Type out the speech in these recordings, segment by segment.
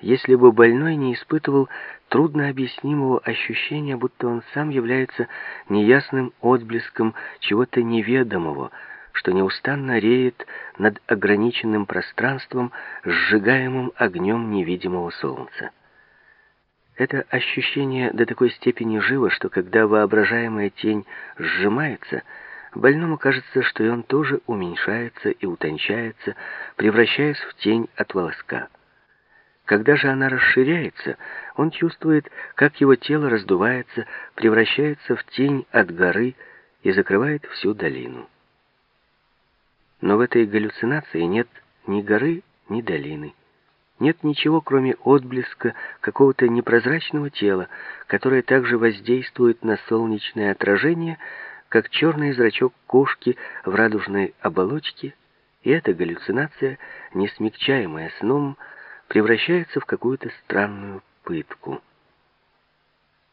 если бы больной не испытывал трудно объяснимого ощущения, будто он сам является неясным отблеском чего-то неведомого, что неустанно реет над ограниченным пространством, сжигаемым огнем невидимого солнца. Это ощущение до такой степени живо, что когда воображаемая тень сжимается, больному кажется, что и он тоже уменьшается и утончается, превращаясь в тень от волоска. Когда же она расширяется, он чувствует, как его тело раздувается, превращается в тень от горы и закрывает всю долину. Но в этой галлюцинации нет ни горы, ни долины. Нет ничего, кроме отблеска какого-то непрозрачного тела, которое также воздействует на солнечное отражение, как черный зрачок кошки в радужной оболочке, и эта галлюцинация, не смягчаемая сном, превращается в какую-то странную пытку.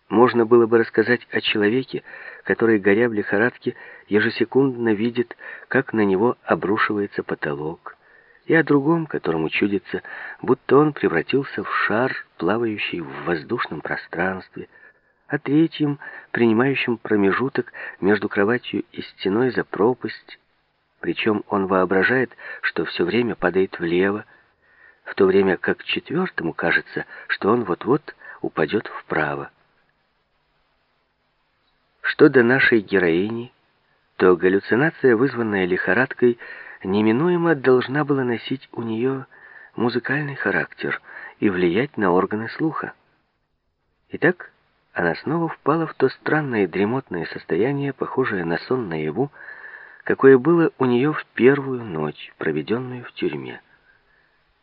Можно было бы рассказать о человеке, который, горя в лихорадке, ежесекундно видит, как на него обрушивается потолок, и о другом, которому чудится, будто он превратился в шар, плавающий в воздушном пространстве, о третьем, принимающем промежуток между кроватью и стеной за пропасть, причем он воображает, что все время падает влево, в то время как четвертому кажется, что он вот-вот упадет вправо. Что до нашей героини, то галлюцинация, вызванная лихорадкой, неминуемо должна была носить у нее музыкальный характер и влиять на органы слуха. Итак, она снова впала в то странное дремотное состояние, похожее на сон наяву, какое было у нее в первую ночь, проведенную в тюрьме.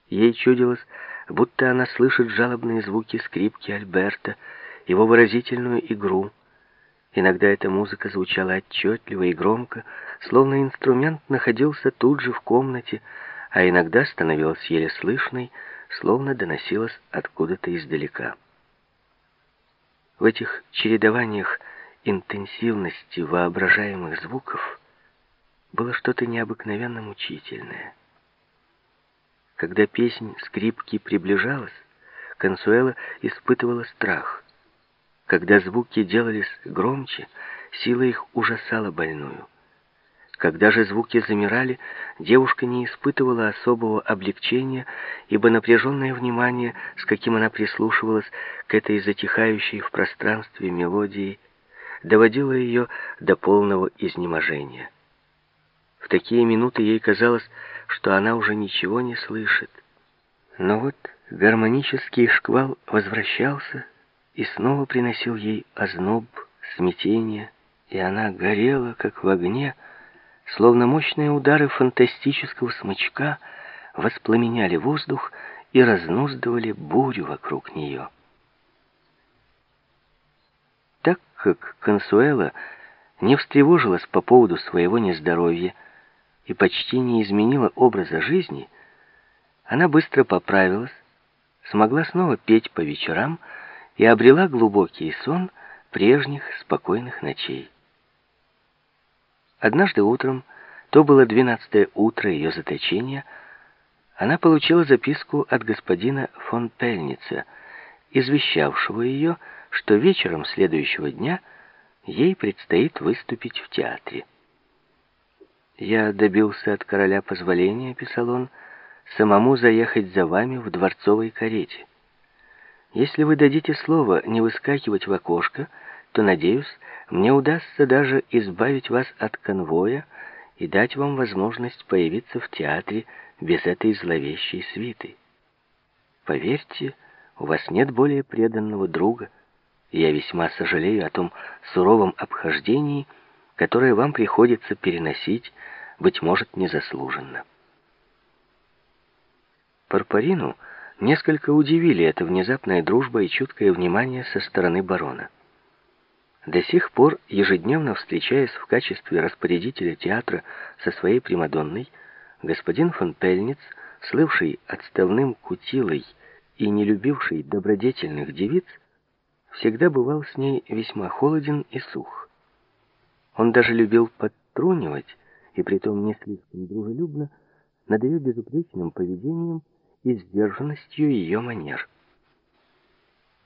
Ей чудилось, будто она слышит жалобные звуки скрипки Альберта, его выразительную игру. Иногда эта музыка звучала отчетливо и громко, словно инструмент находился тут же в комнате, а иногда становилась еле слышной, словно доносилась откуда-то издалека. В этих чередованиях интенсивности воображаемых звуков было что-то необыкновенно мучительное. Когда песнь скрипки приближалась, Консуэла испытывала страх. Когда звуки делались громче, сила их ужасала больную. Когда же звуки замирали, девушка не испытывала особого облегчения, ибо напряженное внимание, с каким она прислушивалась к этой затихающей в пространстве мелодии, доводило ее до полного изнеможения. В такие минуты ей казалось, что она уже ничего не слышит. Но вот гармонический шквал возвращался и снова приносил ей озноб, смятение, и она горела, как в огне, словно мощные удары фантастического смычка воспламеняли воздух и разнуздывали бурю вокруг нее. Так как Консуэла не встревожилась по поводу своего нездоровья, и почти не изменила образа жизни, она быстро поправилась, смогла снова петь по вечерам и обрела глубокий сон прежних спокойных ночей. Однажды утром, то было двенадцатое утро ее заточения, она получила записку от господина фон Пельница, извещавшего ее, что вечером следующего дня ей предстоит выступить в театре. «Я добился от короля позволения», — писал он, — «самому заехать за вами в дворцовой карете. Если вы дадите слово не выскакивать в окошко, то, надеюсь, мне удастся даже избавить вас от конвоя и дать вам возможность появиться в театре без этой зловещей свиты. Поверьте, у вас нет более преданного друга, и я весьма сожалею о том суровом обхождении, которое вам приходится переносить, быть может, незаслуженно. Парпарину несколько удивили эта внезапная дружба и чуткое внимание со стороны барона. До сих пор, ежедневно встречаясь в качестве распорядителя театра со своей Примадонной, господин фон Пельниц, слывший отставным кутилой и не любивший добродетельных девиц, всегда бывал с ней весьма холоден и сух. Он даже любил подтрунивать, и притом не слишком дружелюбно, над ее безупречным поведением и сдержанностью ее манер.